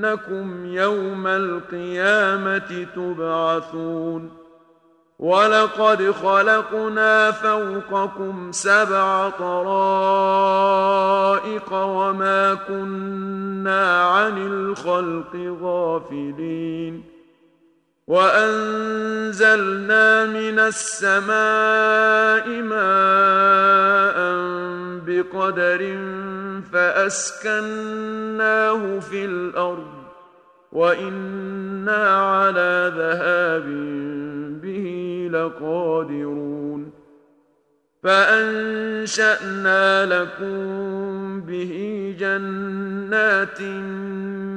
أنكم يوم القيامة تبعثون ولقد خلقنا فوقكم سبع طرائق وما كنا عن الخلق غافلين وأنزلنا من السماء ماء بقدر فأسكناه في الأرض وإنا على ذهاب به لقادرون فأنشأنا لكم به جنات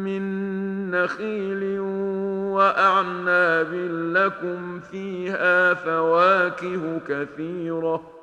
من نخيل وأعناب لكم فيها فواكه كثيرة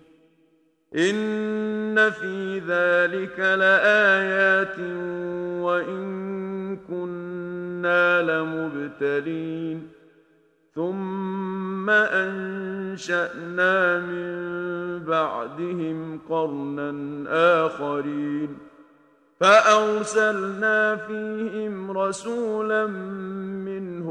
ان في ذلك لآيات وإن كنا لمبتلين ثم أنشأنا من بعدهم قرنا آخرين فأرسلنا فيهم رسولا منه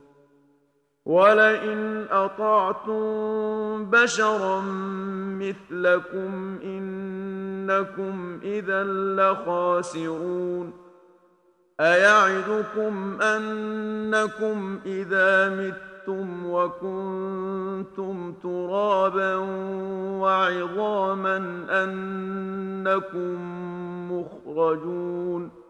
وَلَئِنْ أَطَعْتُمْ بَشَرًا مِثْلَكُمْ إِنَّكُمْ إِذًا لَخَاسِرُونَ أَيَعِدُكُمْ أَنَّكُمْ إِذَا مِتُّمْ وَكُنْتُمْ تُرَابًا وَعِظَامًا أَنَّكُمْ مُخْرَجُونَ